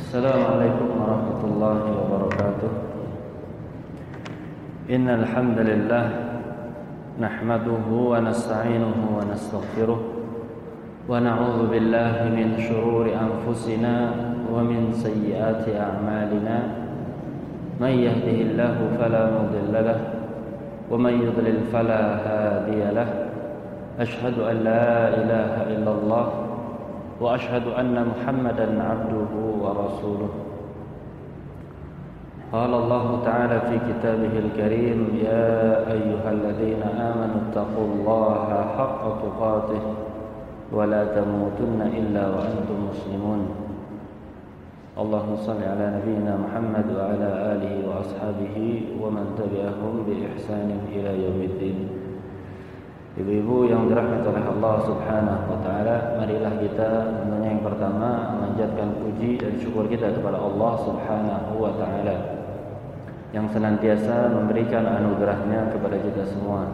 السلام عليكم ورحمة الله وبركاته. إن الحمد لله نحمده ونستعينه ونستغفره ونعوذ بالله من شرور أنفسنا ومن سيئات أعمالنا. من يهده الله فلا مضل له ومن يضلل فلا هادي له. أشهد أن لا إله إلا الله وأشهد أن محمدا عبده ورسوله. قال الله تعالى في كتابه الكريم يا أيها الذين آمنوا اتقوا الله حق تقاته ولا تموتن إلا وأنتم مسلمون. اللهم صل على نبينا محمد وعلى آله وأصحابه ومن تبعهم بإحسان إلى يوم الدين. Ibu-ibu yang dirahmati oleh Allah Subhanahu wa taala, marilah kita tentunya yang pertama memanjatkan puji dan syukur kita kepada Allah Subhanahu wa taala yang senantiasa memberikan anugerahnya kepada kita semua.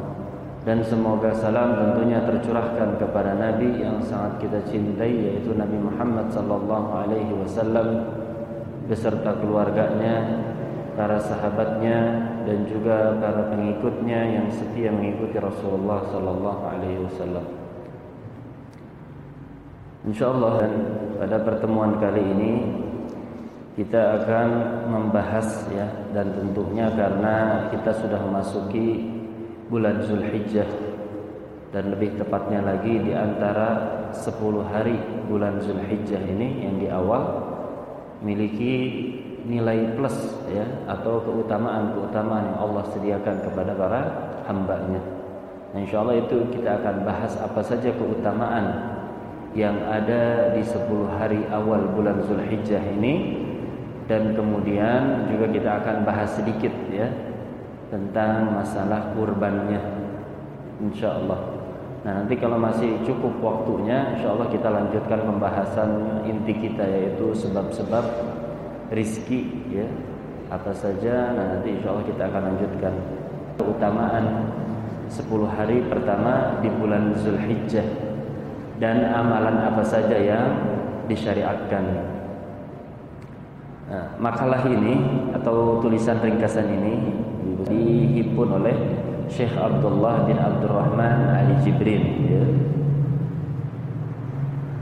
Dan semoga salam tentunya tercurahkan kepada nabi yang sangat kita cintai yaitu Nabi Muhammad sallallahu alaihi wasallam beserta keluarganya, para sahabatnya dan juga para pengikutnya yang setia mengikuti Rasulullah sallallahu alaihi wasallam. Insyaallah dan pada pertemuan kali ini kita akan membahas ya dan tentunya karena kita sudah memasuki bulan Zulhijjah dan lebih tepatnya lagi di antara 10 hari bulan Zulhijjah ini yang di awal miliki nilai plus ya atau keutamaan-keutamaan yang Allah sediakan kepada para hambanya. Nah, insya Allah itu kita akan bahas apa saja keutamaan yang ada di 10 hari awal bulan Zulhijjah ini dan kemudian juga kita akan bahas sedikit ya tentang masalah kurbannya insya Allah. Nah nanti kalau masih cukup waktunya insya Allah kita lanjutkan pembahasan inti kita yaitu sebab-sebab rizki ya. Apa saja nah nanti insya Allah kita akan lanjutkan. Keutamaan 10 hari pertama di bulan Zulhijjah. Dan amalan apa saja yang disyariatkan. Nah, makalah ini atau tulisan ringkasan ini dihimpun oleh Syekh Abdullah bin Abdurrahman Ali Jibril ya.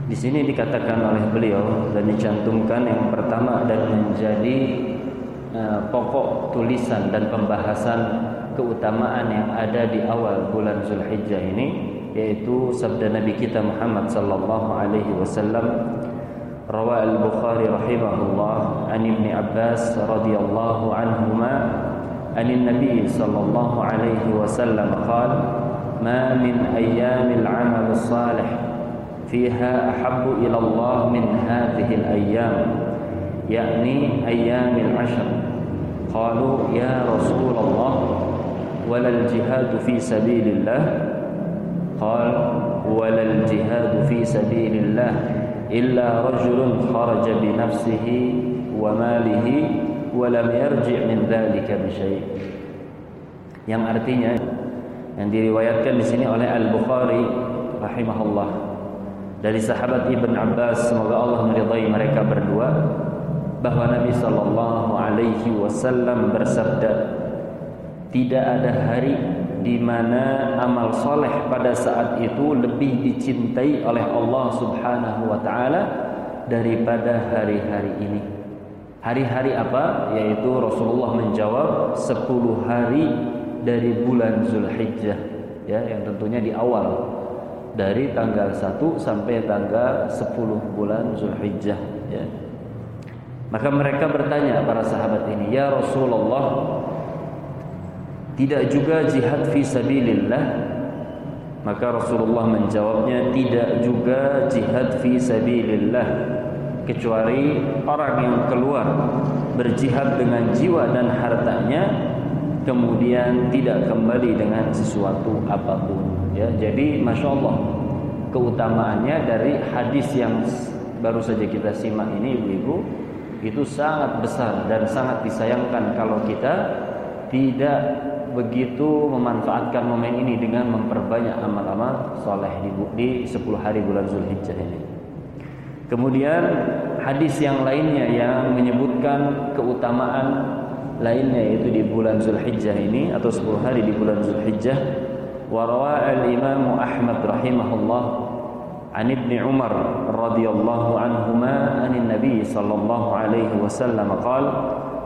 Di sini dikatakan oleh beliau dan dicantumkan yang pertama dan menjadi uh, pokok tulisan dan pembahasan keutamaan yang ada di awal bulan Zulhijjah ini yaitu sabda Nabi kita Muhammad sallallahu alaihi wasallam rawa al-Bukhari rahimahullah an Ibnu Abbas radhiyallahu anhuma an Nabi sallallahu alaihi wasallam qala ma min ayyamil 'amal salih فيها أحب إلى الله من هذه الأيام يعني أيام العشر. قالوا يا رسول الله ولا الجهاد في سبيل الله؟ قال ولا الجهاد في سبيل الله إلا رجل خرج بنفسه وماله ولم يرجع من ذلك بشيء. Yang artinya yang diriwayatkan di sini oleh Al Bukhari rahimahullah. Dari sahabat Ibn Abbas semoga Allah meridai mereka berdua bahwa Nabi sallallahu alaihi wasallam bersabda tidak ada hari di mana amal soleh pada saat itu lebih dicintai oleh Allah Subhanahu wa taala daripada hari-hari ini. Hari-hari apa? Yaitu Rasulullah menjawab 10 hari dari bulan Zulhijjah ya yang tentunya di awal dari tanggal 1 sampai tanggal 10 bulan Zulhijjah ya. Maka mereka bertanya para sahabat ini, "Ya Rasulullah, tidak juga jihad fi sabilillah?" Maka Rasulullah menjawabnya, "Tidak juga jihad fi sabilillah." Kecuali orang yang keluar berjihad dengan jiwa dan hartanya kemudian tidak kembali dengan sesuatu apa pun ya jadi masya Allah keutamaannya dari hadis yang baru saja kita simak ini ibu-ibu itu sangat besar dan sangat disayangkan kalau kita tidak begitu memanfaatkan momen ini dengan memperbanyak amal-amal soleh di, di 10 hari bulan Zulhijjah ini. Kemudian hadis yang lainnya yang menyebutkan keutamaan lainnya yaitu di bulan Zulhijjah ini atau 10 hari di bulan Zulhijjah وروى الإمام أحمد رحمه الله عن ابن عمر رضي الله عنهما عن النبي صلى الله عليه وسلم قال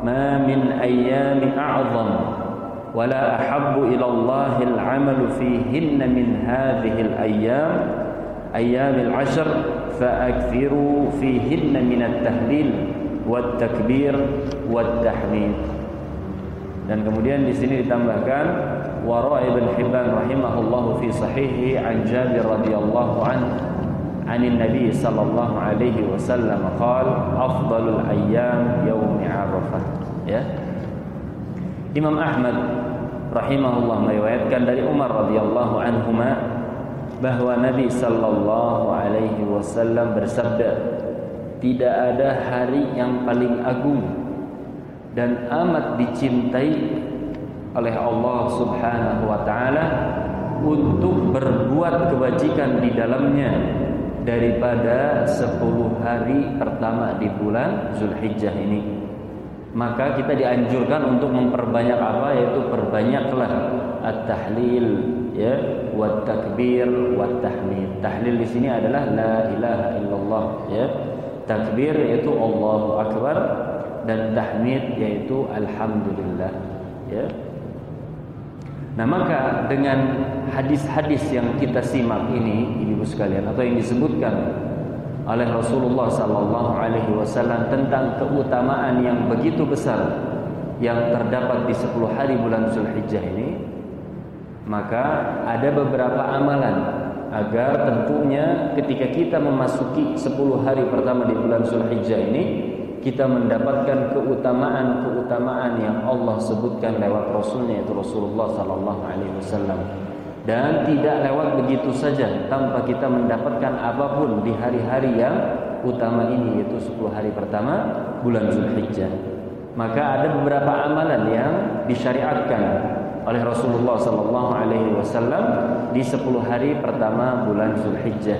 ما من أيام أعظم ولا أحب إلى الله العمل فيهن من هذه الأيام أيام العشر فأكثروا فيهن من التهليل والتكبير والتحميد. Dan kemudian di sini ditambahkan wara ibn Hibban rahimahullah fi sahihi an Jabir radhiyallahu an عن النبي صلى الله عليه وسلم قال أفضل الأيام يوم عرفة ya Imam Ahmad rahimahullah meriwayatkan dari Umar radhiyallahu anhuma bahwa Nabi sallallahu alaihi wasallam bersabda tidak ada hari yang paling agung dan amat dicintai oleh Allah Subhanahu wa taala untuk berbuat kebajikan di dalamnya daripada 10 hari pertama di bulan Zulhijjah ini. Maka kita dianjurkan untuk memperbanyak apa yaitu perbanyaklah at-tahlil ya wat takbir wat tahmid. Tahlil di sini adalah la ilaha illallah ya. Takbir yaitu Allahu akbar dan tahmid yaitu alhamdulillah ya Nah maka dengan hadis-hadis yang kita simak ini ibu sekalian atau yang disebutkan oleh Rasulullah sallallahu alaihi wasallam tentang keutamaan yang begitu besar yang terdapat di 10 hari bulan Zulhijjah ini maka ada beberapa amalan agar tentunya ketika kita memasuki 10 hari pertama di bulan Zulhijjah ini kita mendapatkan keutamaan-keutamaan yang Allah sebutkan lewat Rasulnya itu Rasulullah Sallallahu Alaihi Wasallam. Dan tidak lewat begitu saja tanpa kita mendapatkan apa pun di hari-hari yang utama ini yaitu 10 hari pertama bulan Zulhijjah. Maka ada beberapa amalan yang disyariatkan oleh Rasulullah Sallallahu Alaihi Wasallam di 10 hari pertama bulan Zulhijjah.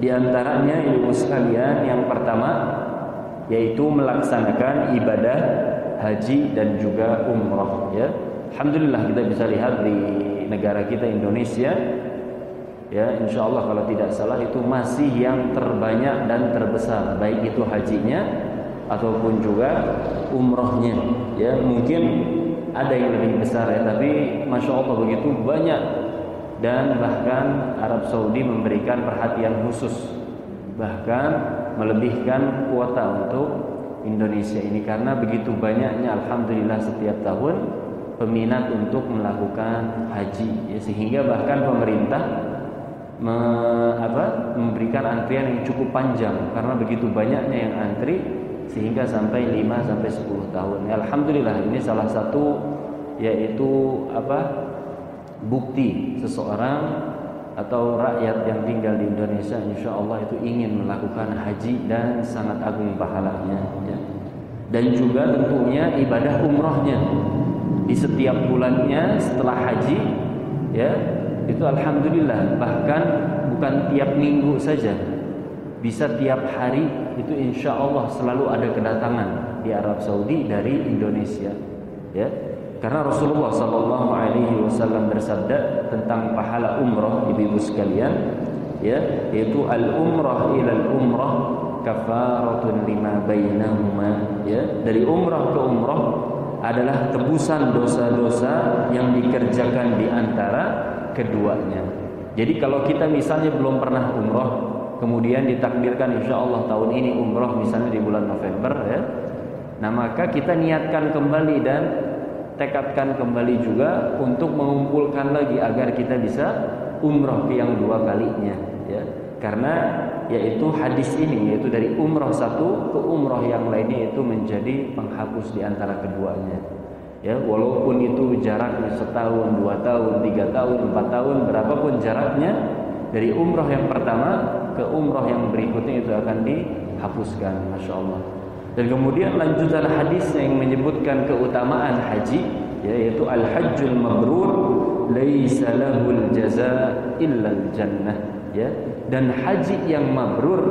Di antaranya ibu sekalian yang pertama yaitu melaksanakan ibadah haji dan juga umrah ya. Alhamdulillah kita bisa lihat di negara kita Indonesia ya insya Allah kalau tidak salah itu masih yang terbanyak dan terbesar baik itu hajinya ataupun juga umrohnya ya mungkin ada yang lebih besar ya tapi masya Allah begitu banyak dan bahkan Arab Saudi memberikan perhatian khusus bahkan melebihkan kuota untuk Indonesia ini karena begitu banyaknya alhamdulillah setiap tahun peminat untuk melakukan haji ya, sehingga bahkan pemerintah me, apa, memberikan antrian yang cukup panjang karena begitu banyaknya yang antri sehingga sampai 5 sampai 10 tahun. Ya, alhamdulillah ini salah satu yaitu apa? bukti seseorang atau rakyat yang tinggal di Indonesia insya Allah itu ingin melakukan haji dan sangat agung pahalanya. Ya. dan juga tentunya ibadah umrohnya. Di setiap bulannya setelah haji ya itu alhamdulillah bahkan bukan tiap minggu saja bisa tiap hari itu insya Allah selalu ada kedatangan di Arab Saudi dari Indonesia ya karena Rasulullah Sallallahu Alaihi Wasallam bersabda tentang pahala umrah ibu-ibu sekalian, ya, yaitu al umrah ila al umrah kafaratun lima bainahuma. Ya, dari umrah ke umrah adalah tebusan dosa-dosa yang dikerjakan di antara keduanya. Jadi kalau kita misalnya belum pernah umrah, kemudian ditakdirkan insya Allah tahun ini umrah misalnya di bulan November, ya, nah maka kita niatkan kembali dan tekadkan kembali juga untuk mengumpulkan lagi agar kita bisa umroh yang dua kalinya ya. Karena yaitu hadis ini yaitu dari umroh satu ke umroh yang lainnya itu menjadi penghapus di antara keduanya ya. Walaupun itu jaraknya setahun dua tahun tiga tahun empat tahun berapapun jaraknya dari umroh yang pertama ke umroh yang berikutnya itu akan dihapuskan masya Allah dan kemudian lanjutan hadis yang menyebutkan keutamaan haji yaitu al-hajjul mabrur laisa lahul jaza illa jannah ya. Dan haji yang mabrur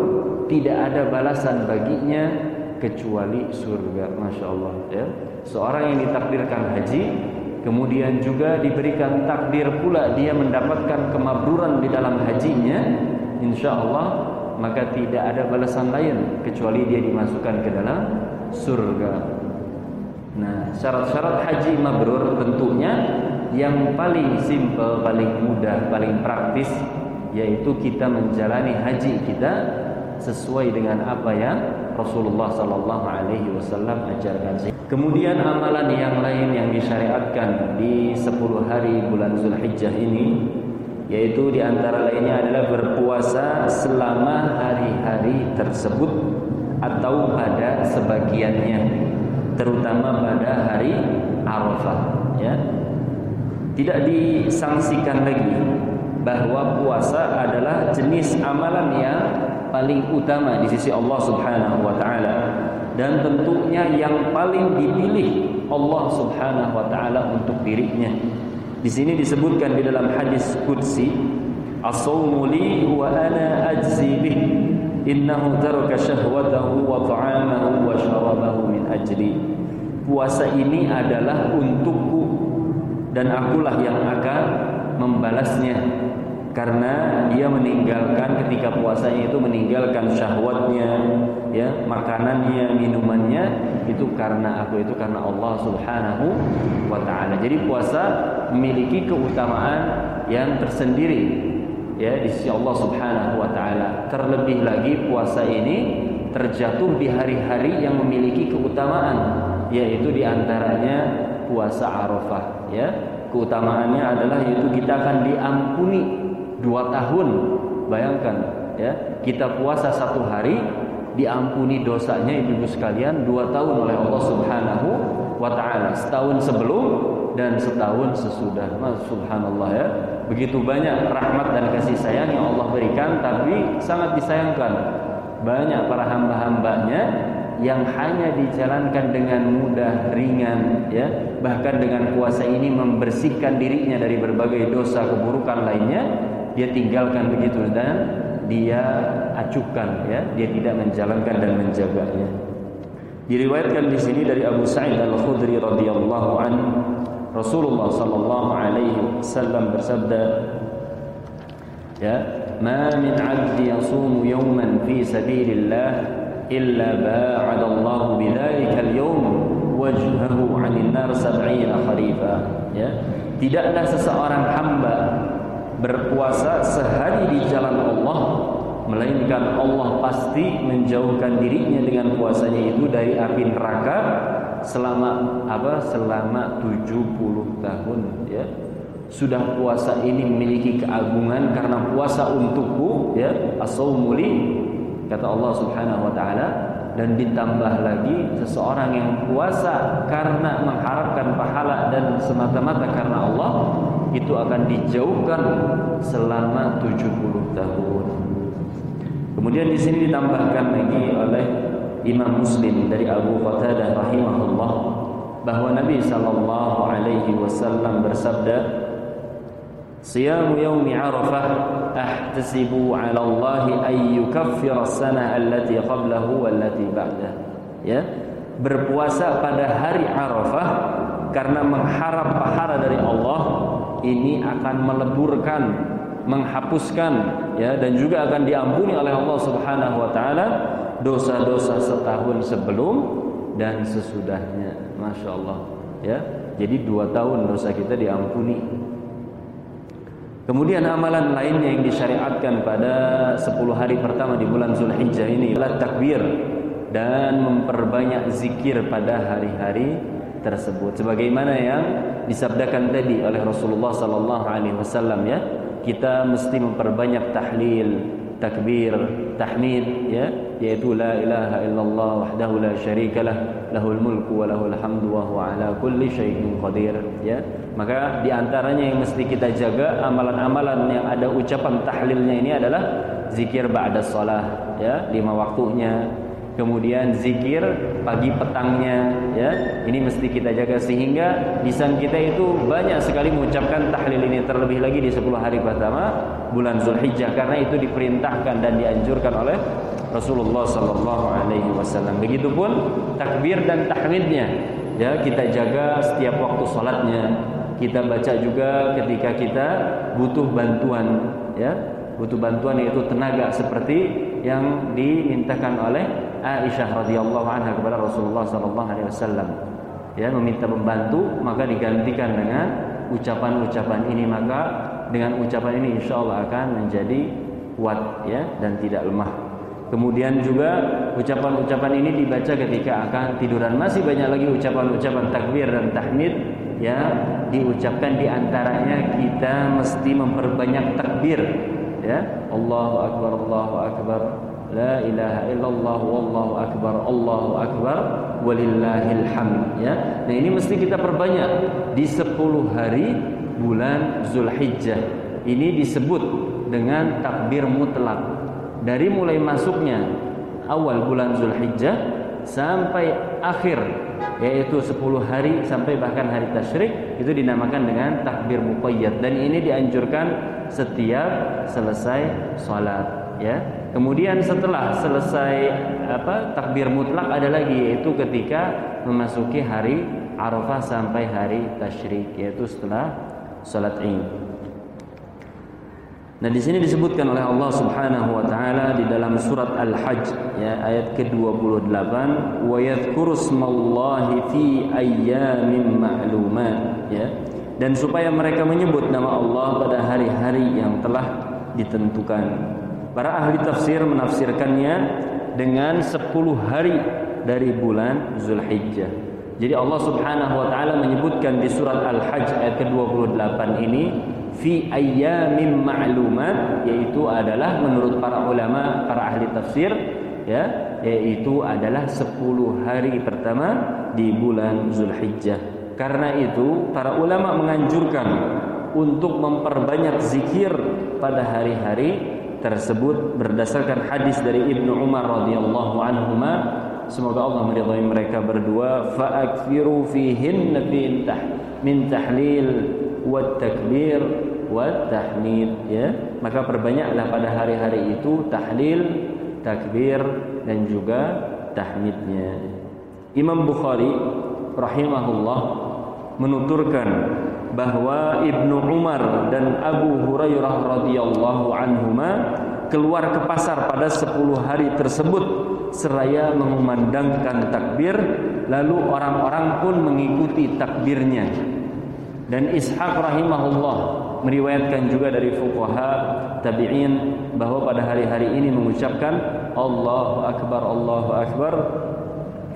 tidak ada balasan baginya kecuali surga Masya Allah ya. Seorang yang ditakdirkan haji kemudian juga diberikan takdir pula dia mendapatkan kemabruran di dalam hajinya insya Allah maka tidak ada balasan lain kecuali dia dimasukkan ke dalam surga nah syarat-syarat haji mabrur tentunya yang paling simple, paling mudah, paling praktis yaitu kita menjalani haji kita sesuai dengan apa yang Rasulullah sallallahu alaihi wasallam ajarkan. Kemudian amalan yang lain yang disyariatkan di 10 hari bulan Zulhijjah ini yaitu di antara lainnya adalah berpuasa selama hari-hari tersebut atau pada sebagiannya terutama pada hari Arafah ya tidak disangsikan lagi bahwa puasa adalah jenis amalan yang paling utama di sisi Allah Subhanahu wa taala dan tentunya yang paling dipilih Allah Subhanahu wa taala untuk dirinya. Di sini disebutkan di dalam hadis qudsi, "As-shaumu li wa ana ajzi bih." Innahu taraka syahwatahu wa ta'amahu wa syarabahu min ajli. Puasa ini adalah untukku dan akulah yang akan membalasnya karena dia meninggalkan ketika puasanya itu meninggalkan syahwatnya ya makanannya minumannya itu karena aku itu karena Allah Subhanahu wa taala. Jadi puasa memiliki keutamaan yang tersendiri ya di sisi Allah Subhanahu wa taala. Terlebih lagi puasa ini terjatuh di hari-hari yang memiliki keutamaan yaitu di antaranya puasa Arafah ya keutamaannya adalah yaitu kita akan diampuni dua tahun. Bayangkan ya. Kita puasa satu hari diampuni dosanya ibu-ibu sekalian dua tahun oleh Allah Subhanahu wa taala. Setahun sebelum dan setahun sesudah. Mas subhanallah ya. Begitu banyak rahmat dan kasih sayang yang Allah berikan tapi sangat disayangkan banyak para hamba-hambanya yang hanya dijalankan dengan mudah, ringan, ya. Bahkan dengan puasa ini membersihkan dirinya dari berbagai dosa keburukan lainnya, dia tinggalkan begitu dan dia acukan, ya. Dia tidak menjalankan dan menjaganya. Diriwayatkan di sini dari Abu Sa'id Al-Khudri radhiyallahu an Rasulullah sallallahu alaihi wasallam bersabda ya ma min 'abdi yasumu yawman fi sabilillah illa ba'ada Allah bidzalika al-yawm wajhahu 'anil nar 70 kharifa ya tidaklah seseorang hamba berpuasa sehari di jalan Allah melainkan Allah pasti menjauhkan dirinya dengan puasanya itu dari api neraka selama apa selama 70 tahun ya. Sudah puasa ini memiliki keagungan karena puasa untukku ya. As-saumuli kata Allah Subhanahu wa taala. Dan ditambah lagi seseorang yang puasa karena mengharapkan pahala dan semata-mata karena Allah itu akan dijauhkan selama 70 tahun. Kemudian di sini ditambahkan lagi oleh Imam Muslim dari Abu Qatadah rahimahullah bahwa Nabi sallallahu alaihi wasallam bersabda صيام يوم عرفة أحتسب على الله أن يكفر السنة التي قبله والتي بعده ya berpuasa pada hari Arafah karena mengharap pahala dari Allah ini akan meleburkan menghapuskan ya dan juga akan diampuni oleh Allah Subhanahu wa taala dosa-dosa setahun sebelum dan sesudahnya. Masya Allah ya. Jadi dua tahun dosa kita diampuni. Kemudian amalan lainnya yang disyariatkan pada 10 hari pertama di bulan Zulhijjah ini adalah takbir dan memperbanyak zikir pada hari-hari tersebut. Sebagaimana yang disabdakan tadi oleh Rasulullah sallallahu alaihi wasallam ya, kita mesti memperbanyak tahlil, takbir, tahmid ya, yaitu la ilaha illallah wahdahu la syarikalah, lahul mulku wa lahul hamdu wa huwa ala kulli syai'in qadir ya. Maka di antaranya yang mesti kita jaga amalan-amalan yang ada ucapan tahlilnya ini adalah zikir ba'da shalah ya, lima waktunya. Kemudian zikir pagi petangnya ya. Ini mesti kita jaga sehingga lisan kita itu banyak sekali mengucapkan tahlil ini terlebih lagi di 10 hari pertama bulan Zulhijjah. Karena itu diperintahkan dan dianjurkan oleh Rasulullah sallallahu alaihi wasallam. Begitupun takbir dan tahmidnya ya. Kita jaga setiap waktu salatnya. Kita baca juga ketika kita butuh bantuan ya butuh bantuan yaitu tenaga seperti yang dimintakan oleh Aisyah radhiyallahu anha kepada Rasulullah sallallahu alaihi wasallam. Ya meminta membantu maka digantikan dengan ucapan-ucapan ini maka dengan ucapan ini insya Allah akan menjadi kuat ya dan tidak lemah. Kemudian juga ucapan-ucapan ini dibaca ketika akan tiduran. Masih banyak lagi ucapan-ucapan takbir dan tahmid ya diucapkan di antaranya kita mesti memperbanyak takbir ya. Allahu akbar Allahu akbar. La ilaha illallah wallahu akbar Allahu akbar. Walillahil hamd ya. Nah ini mesti kita perbanyak. Di 10 hari bulan Zulhijjah. Ini disebut dengan takbir mutlak. Dari mulai masuknya awal bulan Zulhijjah sampai akhir yaitu 10 hari sampai bahkan hari tasyrik itu dinamakan dengan takbir muqayyad. Dan ini dianjurkan setiap selesai salat ya. Kemudian setelah selesai apa takbir mutlak ada lagi yaitu ketika memasuki hari Arafah sampai hari tasyrik yaitu setelah salat Id Nah di sini disebutkan oleh Allah Subhanahu wa taala di dalam surat Al-Hajj ya ayat ke-28 wa yadhkuru fi ayyamin ma'lumat ya dan supaya mereka menyebut nama Allah pada hari-hari yang telah ditentukan. Para ahli tafsir menafsirkannya dengan 10 hari dari bulan Zulhijjah. Jadi Allah Subhanahu wa taala menyebutkan di surat Al-Hajj ayat ke-28 ini fi ayyamin ma'lumat yaitu adalah menurut para ulama para ahli tafsir ya yaitu adalah 10 hari pertama di bulan Zulhijjah. Karena itu para ulama menganjurkan untuk memperbanyak zikir pada hari-hari tersebut berdasarkan hadis dari Ibnu Umar radhiyallahu anhu semoga Allah meridhai mereka berdua. Fa'akthiru fihin min tahlil wa takbir wa tahmid ya. Maka perbanyaklah pada hari-hari itu tahlil takbir dan juga tahmidnya Imam Bukhari rahimahullah menuturkan bahwa Ibnu Umar dan Abu Hurairah radhiyallahu anhuma keluar ke pasar pada 10 hari tersebut seraya mengumandangkan takbir lalu orang-orang pun mengikuti takbirnya. Dan Ishaq rahimahullah meriwayatkan juga dari fuqaha tabi'in bahwa pada hari-hari ini mengucapkan Allahu akbar Allahu akbar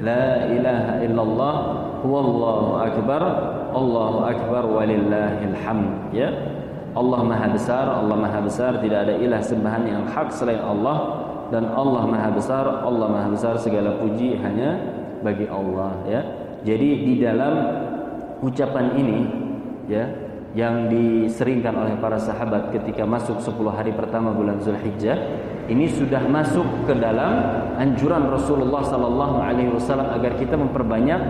la ilaha illallah wallahu akbar Allahu akbar walillahil hamd. Ya. Allah Maha Besar Allah Maha Besar tidak ada ilah sembahan yang hak selain Allah dan Allah Maha Besar Allah Maha Besar segala puji hanya bagi Allah ya jadi di dalam ucapan ini ya yang diseringkan oleh para sahabat ketika masuk 10 hari pertama bulan Zulhijjah ini sudah masuk ke dalam anjuran Rasulullah sallallahu alaihi wasallam agar kita memperbanyak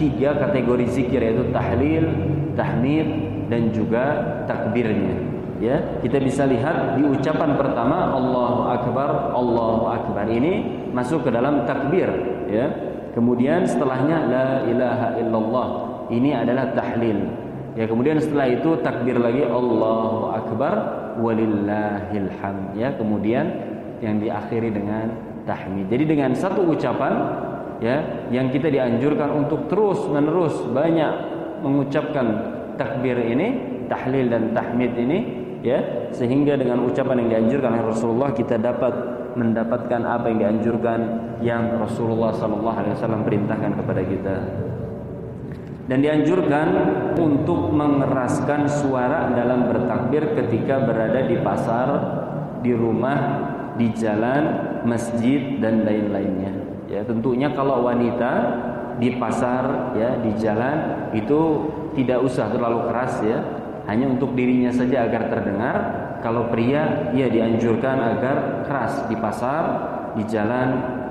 tiga kategori zikir yaitu tahlil, tahmid dan juga takbirnya. Ya, kita bisa lihat di ucapan pertama Allahu akbar, Allahu akbar ini masuk ke dalam takbir, ya. Kemudian setelahnya la ilaha illallah. Ini adalah tahlil. Ya kemudian setelah itu takbir lagi Allahu Akbar walillahil. Ya kemudian yang diakhiri dengan tahmid. Jadi dengan satu ucapan ya yang kita dianjurkan untuk terus menerus banyak mengucapkan takbir ini, tahlil dan tahmid ini ya sehingga dengan ucapan yang dianjurkan oleh Rasulullah kita dapat mendapatkan apa yang dianjurkan yang Rasulullah sallallahu alaihi wasallam perintahkan kepada kita dan dianjurkan untuk mengeraskan suara dalam bertakbir ketika berada di pasar, di rumah, di jalan, masjid dan lain-lainnya. Ya, tentunya kalau wanita di pasar ya, di jalan itu tidak usah terlalu keras ya, hanya untuk dirinya saja agar terdengar. Kalau pria ya dianjurkan agar keras di pasar, di jalan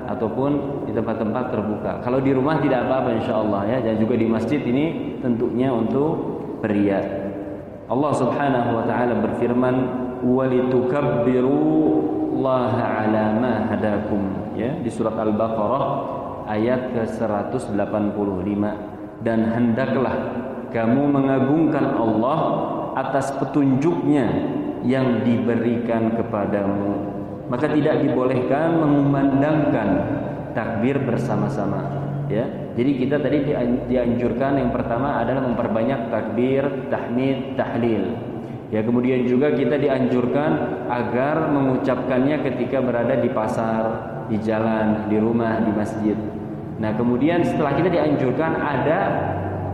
ataupun di tempat-tempat terbuka. Kalau di rumah tidak apa-apa insya Allah ya dan juga di masjid ini tentunya untuk pria. Allah Subhanahu wa taala berfirman walitukabbiru Allah ala hadakum ya di surat Al-Baqarah ayat ke-185 dan hendaklah kamu mengagungkan Allah atas petunjuknya yang diberikan kepadamu. Maka tidak dibolehkan mengumandangkan takbir bersama-sama ya. Jadi kita tadi dianjurkan yang pertama adalah memperbanyak takbir tahmid tahlil. Ya kemudian juga kita dianjurkan agar mengucapkannya ketika berada di pasar di jalan di rumah di masjid. Nah kemudian setelah kita dianjurkan ada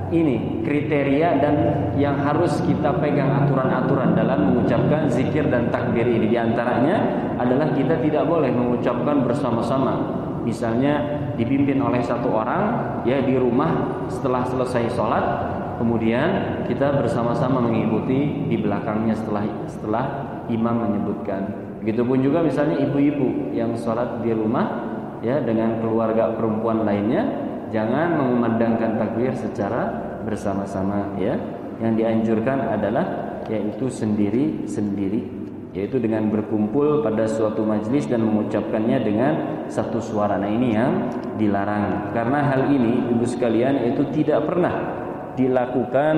ini kriteria dan yang harus kita pegang aturan-aturan dalam mengucapkan zikir dan takbir ini. Di antaranya adalah kita tidak boleh mengucapkan bersama-sama. Misalnya dipimpin oleh satu orang ya di rumah setelah selesai sholat kemudian kita bersama-sama mengikuti di belakangnya setelah setelah imam menyebutkan. Begitupun juga misalnya ibu-ibu yang sholat di rumah ya dengan keluarga perempuan lainnya jangan mengumandangkan takbir secara bersama-sama ya yang dianjurkan adalah yaitu sendiri-sendiri yaitu dengan berkumpul pada suatu majlis dan mengucapkannya dengan satu suara. Nah, ini yang dilarang. Karena hal ini Ibu sekalian itu tidak pernah dilakukan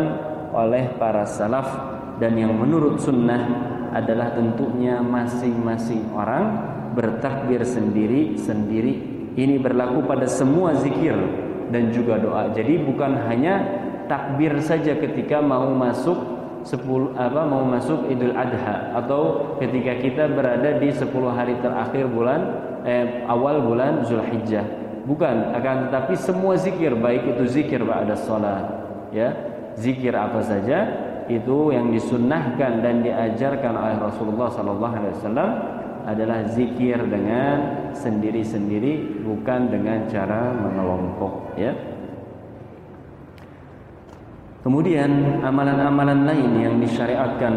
oleh para salaf dan yang menurut sunnah adalah tentunya masing-masing orang bertakbir sendiri-sendiri ini berlaku pada semua zikir dan juga doa. Jadi bukan hanya takbir saja ketika mau masuk 10 apa mau masuk Idul Adha atau ketika kita berada di 10 hari terakhir bulan eh, awal bulan Zulhijjah. Bukan, akan tetapi semua zikir baik itu zikir ba'da salat ya. Zikir apa saja itu yang disunnahkan dan diajarkan oleh Rasulullah sallallahu alaihi wasallam adalah zikir dengan sendiri-sendiri bukan dengan cara mengelompok ya. Kemudian amalan-amalan lain yang disyariatkan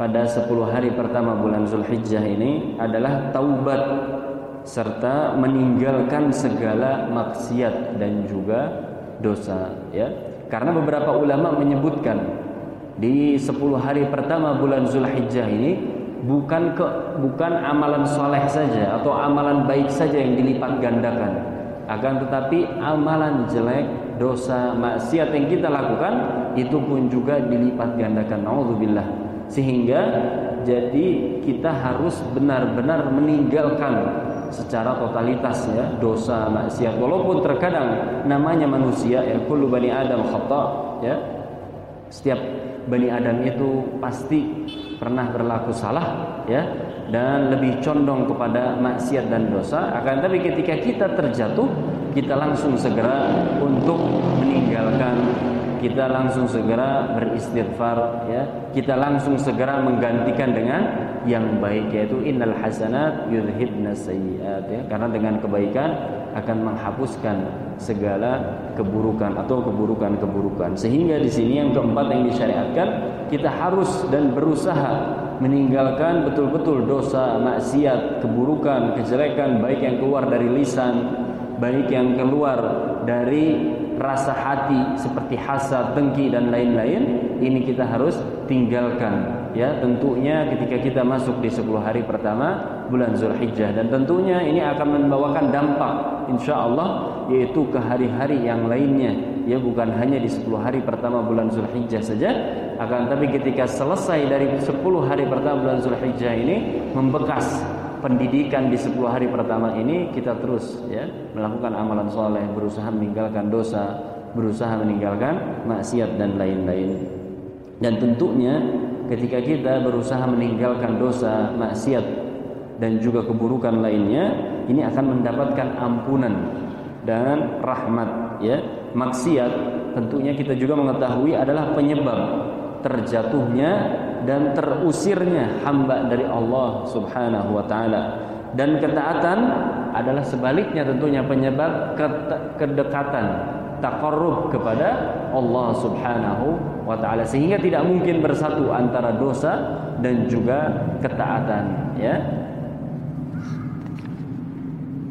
pada 10 hari pertama bulan Zulhijjah ini adalah taubat serta meninggalkan segala maksiat dan juga dosa ya. Karena beberapa ulama menyebutkan di 10 hari pertama bulan Zulhijjah ini bukan ke bukan amalan soleh saja atau amalan baik saja yang dilipat gandakan. Akan tetapi amalan jelek dosa maksiat yang kita lakukan itu pun juga dilipat gandakan. Naudzubillah. Sehingga jadi kita harus benar-benar meninggalkan secara totalitas ya dosa maksiat. Walaupun terkadang namanya manusia ya kullu bani adam khata ya. Setiap bani adam itu pasti pernah berlaku salah ya dan lebih condong kepada maksiat dan dosa akan tapi ketika kita terjatuh kita langsung segera untuk meninggalkan kita langsung segera beristighfar ya kita langsung segera menggantikan dengan yang baik yaitu innal hasanat yudhibna sayyiat ya. Karena dengan kebaikan akan menghapuskan segala keburukan atau keburukan-keburukan. Sehingga di sini yang keempat yang disyariatkan kita harus dan berusaha meninggalkan betul-betul dosa, maksiat, keburukan, kejelekan baik yang keluar dari lisan, baik yang keluar dari rasa hati seperti hasad, dengki dan lain-lain. Ini kita harus tinggalkan ya tentunya ketika kita masuk di 10 hari pertama bulan Zulhijjah dan tentunya ini akan membawakan dampak insya Allah yaitu ke hari-hari yang lainnya ya bukan hanya di 10 hari pertama bulan Zulhijjah saja akan tapi ketika selesai dari 10 hari pertama bulan Zulhijjah ini membekas pendidikan di 10 hari pertama ini kita terus ya melakukan amalan soleh, berusaha meninggalkan dosa, berusaha meninggalkan maksiat dan lain-lain. Dan tentunya ketika kita berusaha meninggalkan dosa, maksiat dan juga keburukan lainnya, ini akan mendapatkan ampunan dan rahmat ya. Maksiat tentunya kita juga mengetahui adalah penyebab terjatuhnya dan terusirnya hamba dari Allah Subhanahu wa taala. Dan ketaatan adalah sebaliknya tentunya penyebab kedekatan takarrub kepada Allah Subhanahu wa taala sehingga tidak mungkin bersatu antara dosa dan juga ketaatan ya.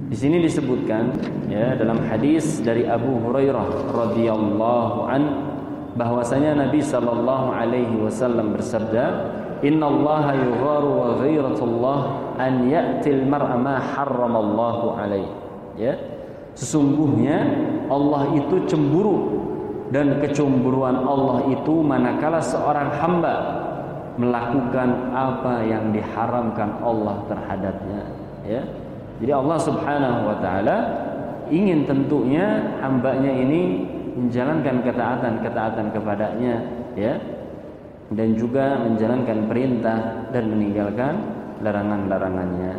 Di sini disebutkan ya dalam hadis dari Abu Hurairah radhiyallahu an bahwasanya Nabi sallallahu alaihi wasallam bersabda, "Inna Allah yugharu wa ghairatullah an ya'til mar'a ma harramallahu alaihi." Ya. Sesungguhnya Allah itu cemburu dan kecemburuan Allah itu manakala seorang hamba melakukan apa yang diharamkan Allah terhadapnya, ya. Jadi Allah Subhanahu wa taala ingin tentunya hambanya ini menjalankan ketaatan-ketaatan kepadanya ya dan juga menjalankan perintah dan meninggalkan larangan-larangannya.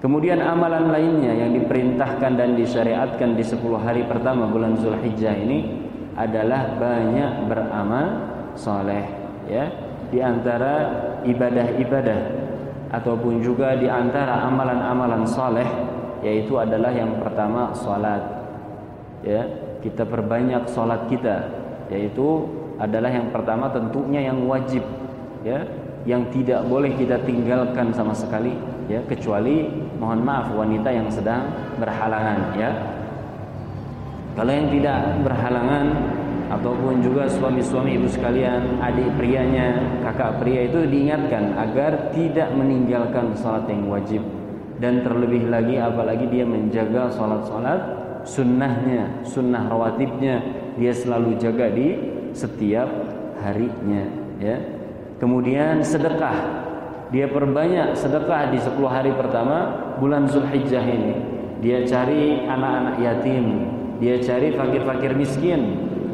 Kemudian amalan lainnya yang diperintahkan dan disyariatkan di 10 hari pertama bulan Zulhijjah ini adalah banyak beramal soleh ya di antara ibadah-ibadah ataupun juga di antara amalan-amalan saleh yaitu adalah yang pertama salat. Ya, kita perbanyak salat kita yaitu adalah yang pertama tentunya yang wajib ya, yang tidak boleh kita tinggalkan sama sekali ya kecuali mohon maaf wanita yang sedang berhalangan ya. Kalau yang tidak berhalangan ataupun juga suami-suami ibu sekalian, adik prianya, kakak pria itu diingatkan agar tidak meninggalkan salat yang wajib dan terlebih lagi apalagi dia menjaga salat-salat sunnahnya, sunnah rawatibnya dia selalu jaga di setiap harinya ya. Kemudian sedekah. Dia perbanyak sedekah di 10 hari pertama bulan Zulhijjah ini. Dia cari anak-anak yatim, dia cari fakir-fakir miskin,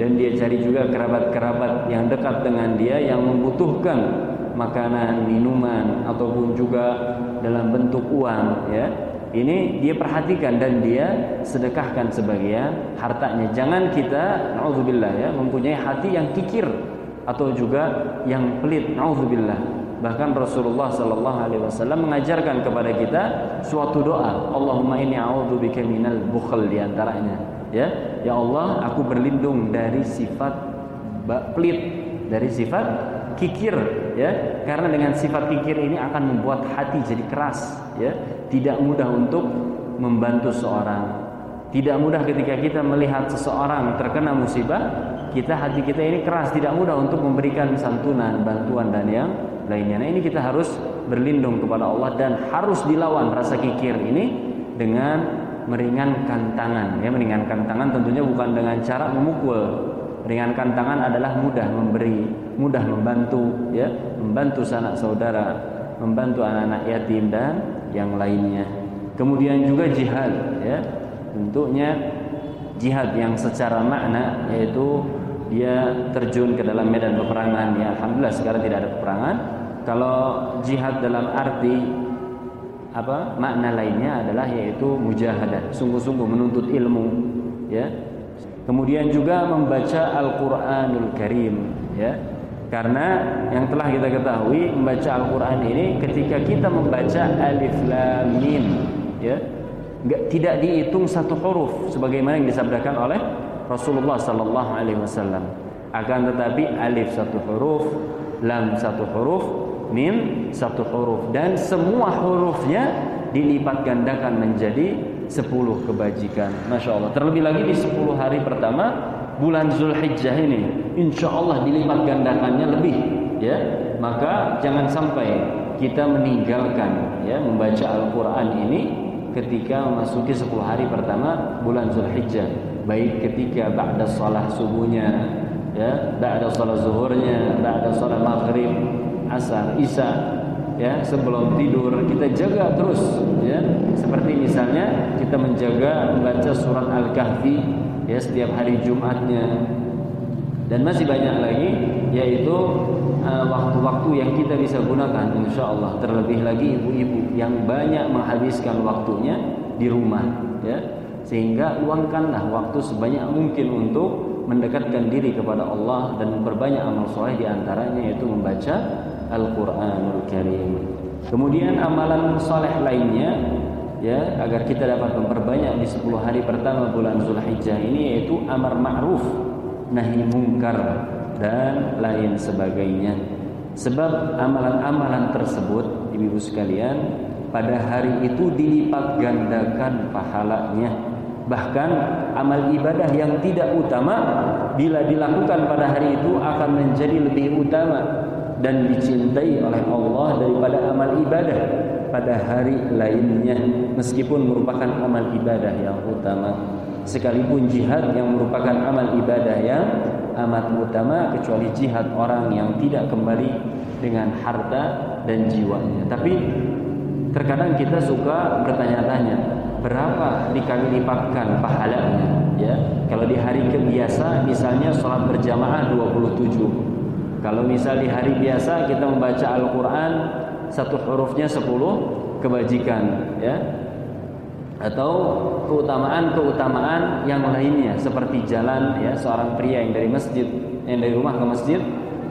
dan dia cari juga kerabat-kerabat yang dekat dengan dia yang membutuhkan makanan, minuman ataupun juga dalam bentuk uang ya. Ini dia perhatikan dan dia sedekahkan sebagian hartanya. Jangan kita naudzubillah ya mempunyai hati yang kikir atau juga yang pelit naudzubillah. Bahkan Rasulullah sallallahu alaihi wasallam mengajarkan kepada kita suatu doa, Allahumma inni a'udzubika minal bukhl di antaranya ya ya Allah aku berlindung dari sifat pelit dari sifat kikir ya. Karena dengan sifat kikir ini akan membuat hati jadi keras ya. Tidak mudah untuk membantu seorang. Tidak mudah ketika kita melihat seseorang terkena musibah kita hati kita ini keras. Tidak mudah untuk memberikan santunan bantuan dan yang lainnya. Nah ini kita harus berlindung kepada Allah dan harus dilawan rasa kikir ini dengan meringankan tangan. Ya meringankan tangan tentunya bukan dengan cara memukul. Meringankan tangan adalah mudah memberi mudah membantu ya membantu sanak saudara membantu anak-anak yatim dan yang lainnya. Kemudian juga jihad ya. Tentunya jihad yang secara makna yaitu dia terjun ke dalam medan peperangan. Ya alhamdulillah sekarang tidak ada peperangan. Kalau jihad dalam arti apa makna lainnya adalah yaitu mujahadah sungguh-sungguh menuntut ilmu ya. Kemudian juga membaca Al-Qur'anul Karim ya. Karena yang telah kita ketahui membaca Al-Qur'an ini ketika kita membaca alif lam mim ya enggak tidak dihitung satu huruf sebagaimana yang disabdakan oleh Rasulullah sallallahu alaihi wasallam. Akan tetapi alif satu huruf lam satu huruf mim satu huruf dan semua hurufnya dilipat gandakan menjadi sepuluh kebajikan. Masya Allah. Terlebih lagi di sepuluh hari pertama bulan Zulhijjah ini, insya Allah dilipat gandakannya lebih. Ya, maka jangan sampai kita meninggalkan ya membaca Al-Quran ini ketika memasuki sepuluh hari pertama bulan Zulhijjah. Baik ketika ba'da salah subuhnya, ya, ba'da salat zuhurnya, ba'da salat maghrib, asar, isya ya sebelum tidur kita jaga terus ya. Seperti misalnya kita menjaga membaca surat Al-Kahfi ya setiap hari Jumatnya. Dan masih banyak lagi yaitu uh, waktu-waktu uh, yang kita bisa gunakan insya Allah terlebih lagi ibu-ibu yang banyak menghabiskan waktunya di rumah ya. Sehingga luangkanlah waktu sebanyak mungkin untuk mendekatkan diri kepada Allah dan memperbanyak amal soleh di antaranya yaitu membaca Al-Qur'anul Karim. Kemudian amalan soleh lainnya ya agar kita dapat memperbanyak di 10 hari pertama bulan Zulhijjah ini yaitu amar ma'ruf nahi mungkar dan lain sebagainya. Sebab amalan-amalan tersebut ibu-ibu sekalian pada hari itu dilipat gandakan pahalanya. Bahkan amal ibadah yang tidak utama bila dilakukan pada hari itu akan menjadi lebih utama dan dicintai oleh Allah daripada amal ibadah pada hari lainnya meskipun merupakan amal ibadah yang utama. Sekalipun jihad yang merupakan amal ibadah yang amat utama kecuali jihad orang yang tidak kembali dengan harta dan jiwanya. Tapi terkadang kita suka bertanya-tanya berapa dikali lipatkan pahalanya? Ya kalau di hari kebiasa misalnya sholat berjamaah 27 kalau misal di hari biasa kita membaca Al-Quran satu hurufnya 10 kebajikan ya atau keutamaan-keutamaan yang lainnya seperti jalan ya seorang pria yang dari masjid yang dari rumah ke masjid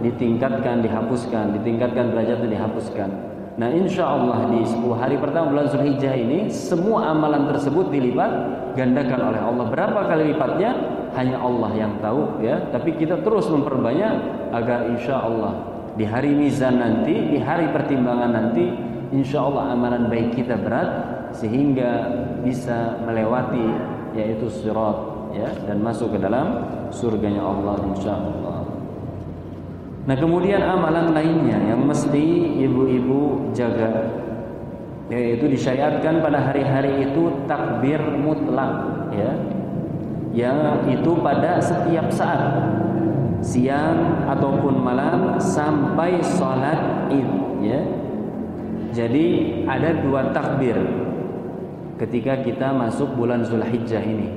ditingkatkan dihapuskan ditingkatkan derajatnya dihapuskan Nah insya Allah di 10 hari pertama bulan Zulhijjah ini semua amalan tersebut dilipat gandakan oleh Allah. Berapa kali lipatnya? Hanya Allah yang tahu ya. Tapi kita terus memperbanyak agar insya Allah di hari mizan nanti, di hari pertimbangan nanti, insya Allah amalan baik kita berat sehingga bisa melewati yaitu surat ya dan masuk ke dalam surganya Allah insya Allah. Nah kemudian amalan lainnya yang mesti ibu-ibu jaga yaitu disyariatkan pada hari-hari itu takbir mutlak ya yang itu pada setiap saat. Siang ataupun malam sampai sholat id ya. Jadi ada dua takbir ketika kita masuk bulan Zulhijjah ini.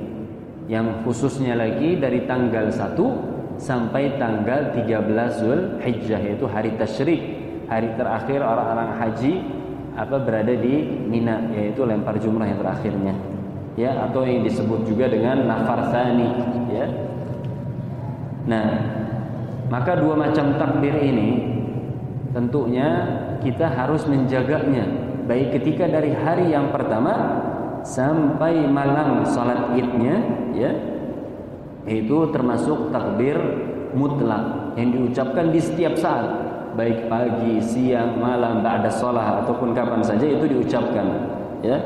Yang khususnya lagi dari tanggal 1 sampai tanggal 13 Zulhijjah yaitu hari tasyrik, hari terakhir orang-orang haji apa berada di Mina yaitu lempar jumrah yang terakhirnya. Ya, atau yang disebut juga dengan nafar tsani, ya. Nah, maka dua macam takbir ini tentunya kita harus menjaganya baik ketika dari hari yang pertama sampai malam salat Idnya ya itu termasuk takbir mutlak yang diucapkan di setiap saat baik pagi, siang, malam, ba'da sholat ataupun kapan saja itu diucapkan ya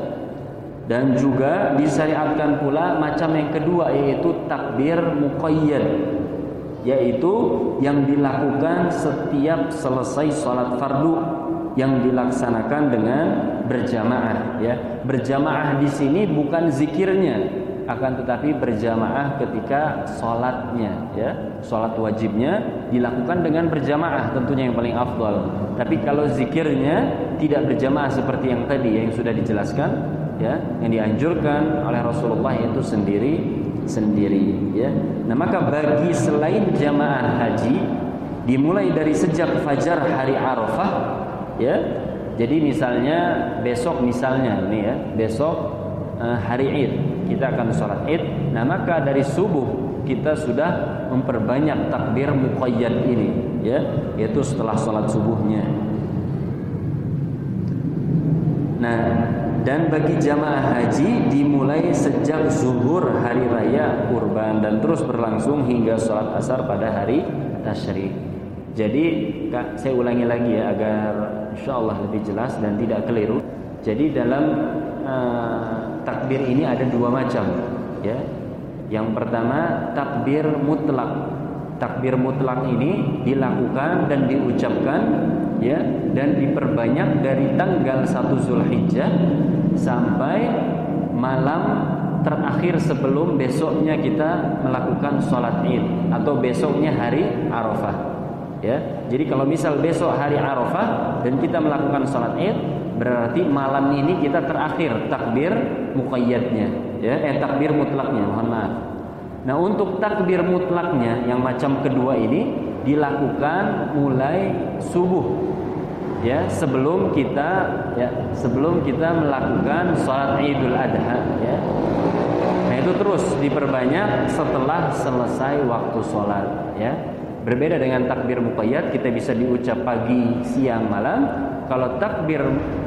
dan juga disyariatkan pula macam yang kedua yaitu takbir muqayyad. Yaitu yang dilakukan setiap selesai sholat fardu yang dilaksanakan dengan berjamaah ya. Berjamaah di sini bukan zikirnya akan tetapi berjamaah ketika sholatnya ya. Sholat wajibnya dilakukan dengan berjamaah tentunya yang paling afdal. Tapi kalau zikirnya tidak berjamaah seperti yang tadi yang sudah dijelaskan ya yang dianjurkan oleh Rasulullah itu sendiri sendiri ya. Nah maka bagi selain jamaah haji dimulai dari sejak fajar hari Arafah ya. Jadi misalnya besok misalnya nih ya besok uh, hari Id kita akan sholat id. Nah maka dari subuh kita sudah memperbanyak takbir muqayyad ini ya yaitu setelah sholat subuhnya. Nah dan bagi jamaah haji dimulai sejak zuhur hari raya kurban dan terus berlangsung hingga sholat asar pada hari tasyrik. Jadi saya ulangi lagi ya agar insya Allah lebih jelas dan tidak keliru. Jadi dalam uh, takbir ini ada dua macam ya. Yang pertama takbir mutlak. Takbir mutlak ini dilakukan dan diucapkan ya dan diperbanyak dari tanggal 1 Zulhijjah sampai malam terakhir sebelum besoknya kita melakukan sholat id atau besoknya hari Arafah. Ya jadi kalau misal besok hari Arafah dan kita melakukan sholat id berarti malam ini kita terakhir takbir muqayyadnya. Ya eh takbir mutlaknya mohon maaf. Nah untuk takbir mutlaknya yang macam kedua ini dilakukan mulai subuh. Ya sebelum kita ya sebelum kita melakukan sholat idul adha ya. Nah itu terus diperbanyak setelah selesai waktu sholat ya. Berbeda dengan takbir muqayyad kita bisa diucap pagi siang malam. Kalau takbir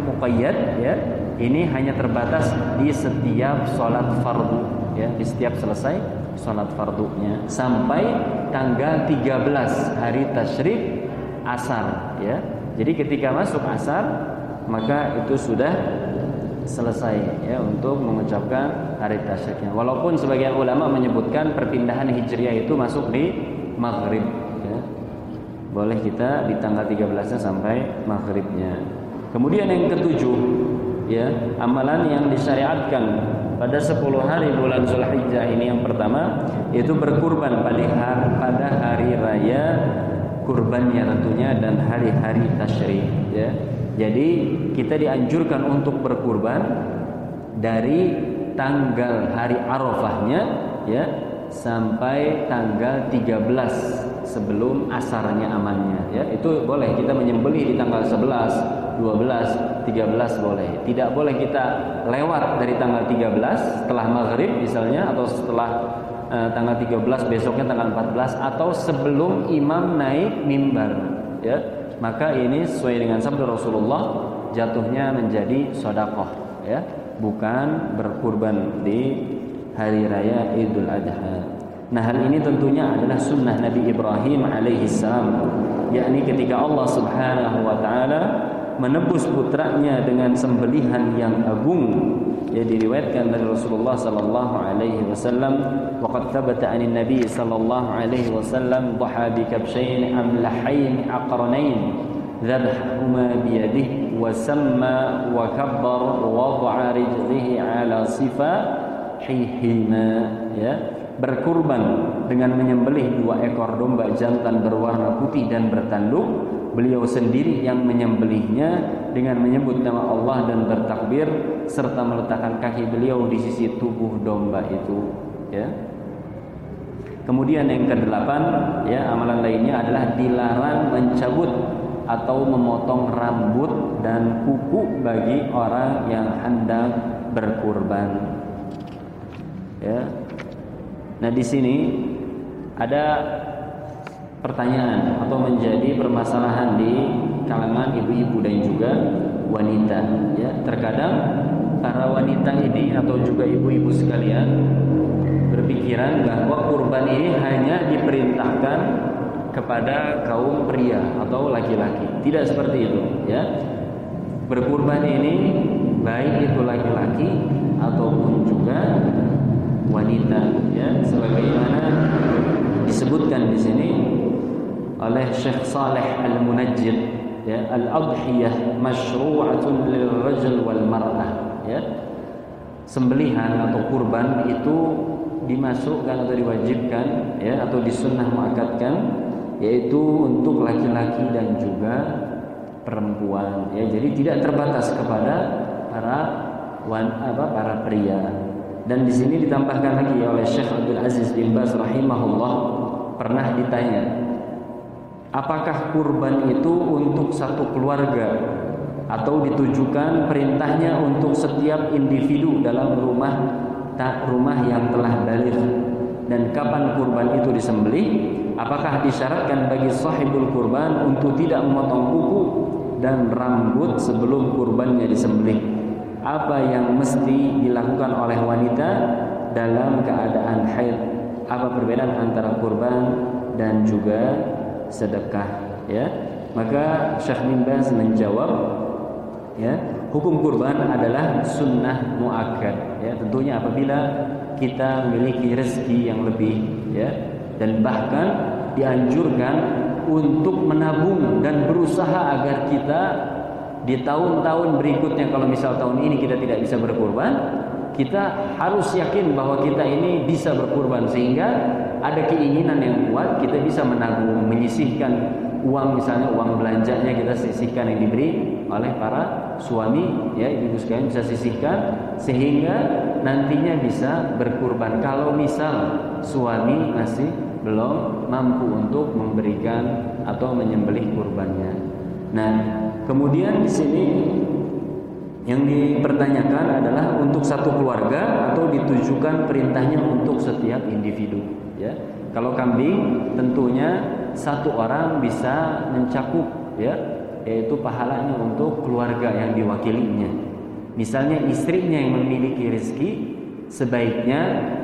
muqayyad ya, ini hanya terbatas di setiap sholat fardu ya, di setiap selesai sholat fardunya sampai tanggal 13 hari tasyrik asar ya. Jadi ketika masuk asar maka itu sudah selesai ya untuk mengucapkan hari tasyriknya. Walaupun sebagian ulama menyebutkan perpindahan hijriah itu masuk di maghrib ya. Boleh kita di tanggal 13-nya sampai maghribnya. Kemudian yang ketujuh ya, amalan yang disyariatkan pada 10 hari bulan Zulhijjah ini yang pertama yaitu berkurban pada hari, pada hari raya kurbannya tentunya dan hari-hari tasyrik ya. Jadi kita dianjurkan untuk berkurban dari tanggal hari Arafahnya ya sampai tanggal 13 sebelum asarnya amannya ya itu boleh kita menyembelih di tanggal 11 12 13 boleh. Tidak boleh kita lewat dari tanggal 13 setelah maghrib misalnya atau setelah uh, tanggal 13 besoknya tanggal 14 atau sebelum imam naik mimbar ya. Maka ini sesuai dengan sabda Rasulullah jatuhnya menjadi sodakoh ya. Bukan berkurban di hari raya Idul Adha. Nah hal ini tentunya adalah sunnah Nabi Ibrahim alaihi salam yakni ketika Allah Subhanahu wa taala menebus putranya dengan sembelihan yang agung. Yang diriwayatkan dari Rasulullah sallallahu alaihi wasallam waqad thabata an nabi sallallahu alaihi wasallam dhaha bi kabshayn amlahayn aqranayn dhabhuma bi yadihi wa samma wa kabbara wa wada'a rijlihi 'ala sifa hihima ya berkurban dengan menyembelih dua ekor domba jantan berwarna putih dan bertanduk beliau sendiri yang menyembelihnya dengan menyebut nama Allah dan bertakbir serta meletakkan kaki beliau di sisi tubuh domba itu ya. Kemudian yang kedelapan ya amalan lainnya adalah dilarang mencabut atau memotong rambut dan kuku bagi orang yang hendak berkurban ya. Nah di sini ada pertanyaan atau menjadi permasalahan di kalangan ibu-ibu dan juga wanita ya. Terkadang para wanita ini atau juga ibu-ibu sekalian berpikiran bahwa kurban ini hanya diperintahkan kepada kaum pria atau laki-laki. Tidak seperti itu ya. Berkurban ini baik itu laki-laki ataupun juga wanita ya. Sebagaimana disebutkan di sini oleh Syekh Saleh Al-Munajjid ya al-adhiyah masyru'atun lil rajul wal mar'ah ya. Sembelihan atau kurban itu dimasukkan atau diwajibkan ya atau disunnah muakkadkan yaitu untuk laki-laki dan juga perempuan ya. Jadi tidak terbatas kepada para wan apa para pria. Dan di sini ditambahkan lagi oleh Syekh Abdul Aziz bin Baz rahimahullah pernah ditanya Apakah kurban itu untuk satu keluarga atau ditujukan perintahnya untuk setiap individu dalam rumah tak rumah yang telah balik dan kapan kurban itu disembelih? Apakah disyaratkan bagi sahibul kurban untuk tidak memotong kuku dan rambut sebelum kurbannya disembelih? Apa yang mesti dilakukan oleh wanita dalam keadaan haid? Apa perbedaan antara kurban dan juga sedekah ya? Maka Syekh bin menjawab ya hukum kurban adalah sunnah muakkad ya. Tentunya apabila kita memiliki rezeki yang lebih ya dan bahkan dianjurkan untuk menabung dan berusaha agar kita di tahun-tahun berikutnya kalau misal tahun ini kita tidak bisa berkurban kita harus yakin bahwa kita ini bisa berkurban sehingga ada keinginan yang kuat kita bisa menabung menyisihkan uang misalnya uang belanjanya kita sisihkan yang diberi oleh para suami ya ibu sekalian bisa sisihkan sehingga nantinya bisa berkurban. Kalau misal suami masih belum mampu untuk memberikan atau menyembelih kurbannya. Nah kemudian di sini yang dipertanyakan adalah untuk satu keluarga atau ditujukan perintahnya untuk setiap individu. Ya, kalau kambing tentunya satu orang bisa mencakup ya, yaitu pahalanya untuk keluarga yang diwakilinya. Misalnya istrinya yang memiliki rezeki, sebaiknya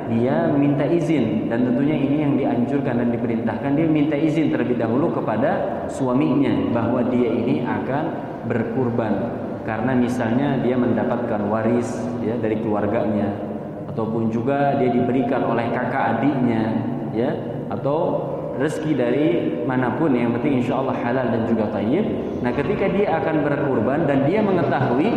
dia minta izin. Dan tentunya ini yang dianjurkan dan diperintahkan. Dia minta izin terlebih dahulu kepada suaminya bahwa dia ini akan berkurban. Karena misalnya dia mendapatkan waris ya dari keluarganya. Ataupun juga dia diberikan oleh kakak adiknya ya. Atau rezeki dari mana pun yang penting insya Allah halal dan juga tayyib. Nah ketika dia akan berkurban dan dia mengetahui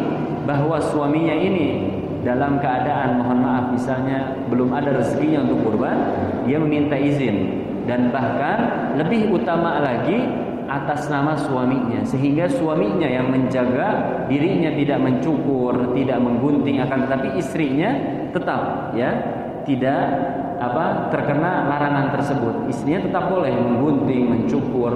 bahwa suaminya ini dalam keadaan mohon maaf misalnya belum ada rezekinya untuk kurban, dia meminta izin dan bahkan lebih utama lagi atas nama suaminya sehingga suaminya yang menjaga dirinya tidak mencukur, tidak menggunting akan tetapi istrinya tetap ya tidak apa terkena larangan tersebut. Istrinya tetap boleh menggunting, mencukur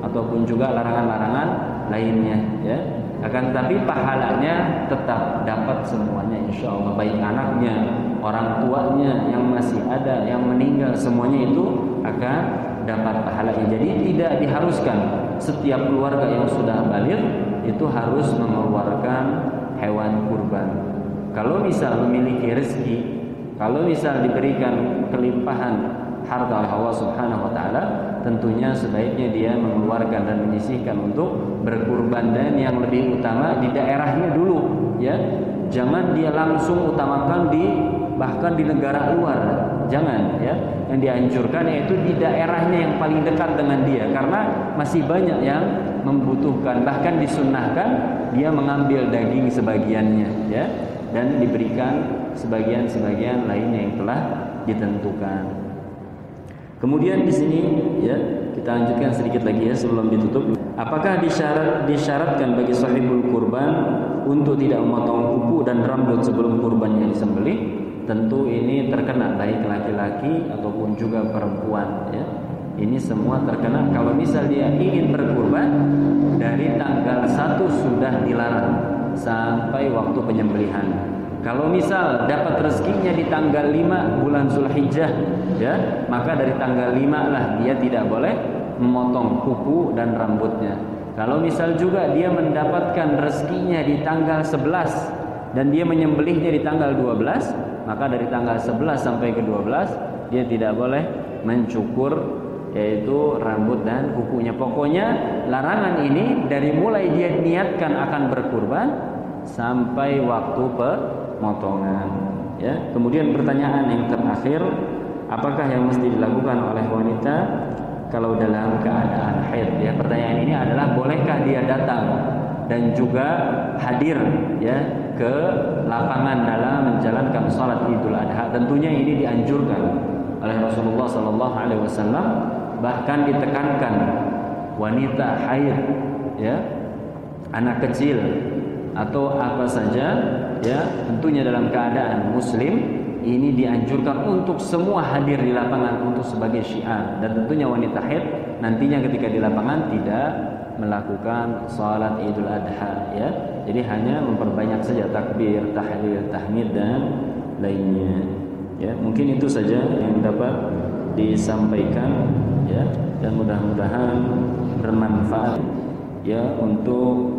ataupun juga larangan-larangan lainnya ya. Akan tetapi pahalanya tetap dapat semuanya insya Allah baik anaknya, orang tuanya yang masih ada, yang meninggal semuanya itu akan dapat pahalanya. Jadi tidak diharuskan setiap keluarga yang sudah balik itu harus mengeluarkan hewan kurban. Kalau misal memiliki rezeki kalau misal diberikan kelimpahan harta Allah Subhanahu wa taala, tentunya sebaiknya dia mengeluarkan dan menyisihkan untuk berkurban dan yang lebih utama di daerahnya dulu, ya. Jangan dia langsung utamakan di bahkan di negara luar. Jangan, ya. Yang dianjurkan yaitu di daerahnya yang paling dekat dengan dia karena masih banyak yang membutuhkan bahkan disunnahkan dia mengambil daging sebagiannya, ya dan diberikan sebagian-sebagian lainnya yang telah ditentukan. Kemudian di sini ya kita lanjutkan sedikit lagi ya sebelum ditutup. Apakah disyarat disyaratkan bagi sahibul kurban untuk tidak memotong kuku dan rambut sebelum kurbannya disembelih? Tentu ini terkena baik laki-laki ataupun juga perempuan ya. Ini semua terkena kalau misal dia ingin berkurban dari tanggal 1 sudah dilarang sampai waktu penyembelihan kalau misal dapat rezekinya di tanggal 5 bulan Zulhijjah, ya, maka dari tanggal 5 lah dia tidak boleh memotong kuku dan rambutnya. Kalau misal juga dia mendapatkan rezekinya di tanggal 11 dan dia menyembelihnya di tanggal 12, maka dari tanggal 11 sampai ke 12 dia tidak boleh mencukur yaitu rambut dan kukunya. Pokoknya larangan ini dari mulai dia niatkan akan berkurban sampai waktu pe motongan ya. Kemudian pertanyaan yang terakhir apakah yang mesti dilakukan oleh wanita kalau dalam keadaan haid? Ya pertanyaan ini adalah bolehkah dia datang dan juga hadir ya ke lapangan dalam menjalankan salat Idul Adha? Tentunya ini dianjurkan oleh Rasulullah sallallahu alaihi wasallam bahkan ditekankan wanita haid ya anak kecil atau apa saja ya tentunya dalam keadaan muslim ini dianjurkan untuk semua hadir di lapangan untuk sebagai syiar dan tentunya wanita haid nantinya ketika di lapangan tidak melakukan salat Idul Adha ya. Jadi hanya memperbanyak saja takbir, tahlil, tahmid dan lainnya. Ya, mungkin itu saja yang dapat disampaikan ya dan mudah-mudahan bermanfaat ya untuk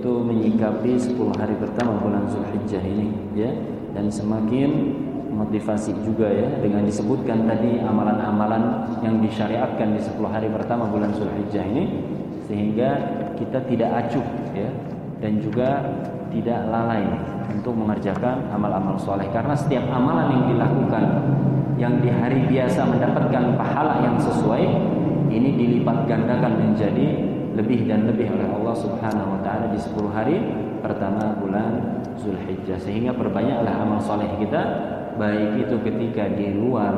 yaitu menyikapi 10 hari pertama bulan Zulhijjah ini ya. Dan semakin motivasi juga ya dengan disebutkan tadi amalan-amalan yang disyariatkan di 10 hari pertama bulan Zulhijjah ini sehingga kita tidak acuh ya dan juga tidak lalai untuk mengerjakan amal-amal soleh. Karena setiap amalan yang dilakukan yang di hari biasa mendapatkan pahala yang sesuai ini dilipat gandakan menjadi lebih dan lebih oleh Allah Subhanahu wa taala di 10 hari pertama bulan Zulhijjah. Sehingga perbanyaklah amal soleh kita baik itu ketika di luar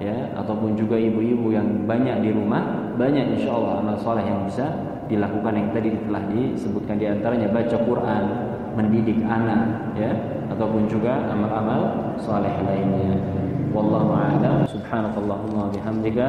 ya ataupun juga ibu-ibu yang banyak di rumah banyak insya Allah amal soleh yang bisa dilakukan yang tadi telah disebutkan di antaranya baca Quran mendidik anak ya ataupun juga amal-amal soleh lainnya. Wallahu a'lam. Subhanakallahumma bihamdika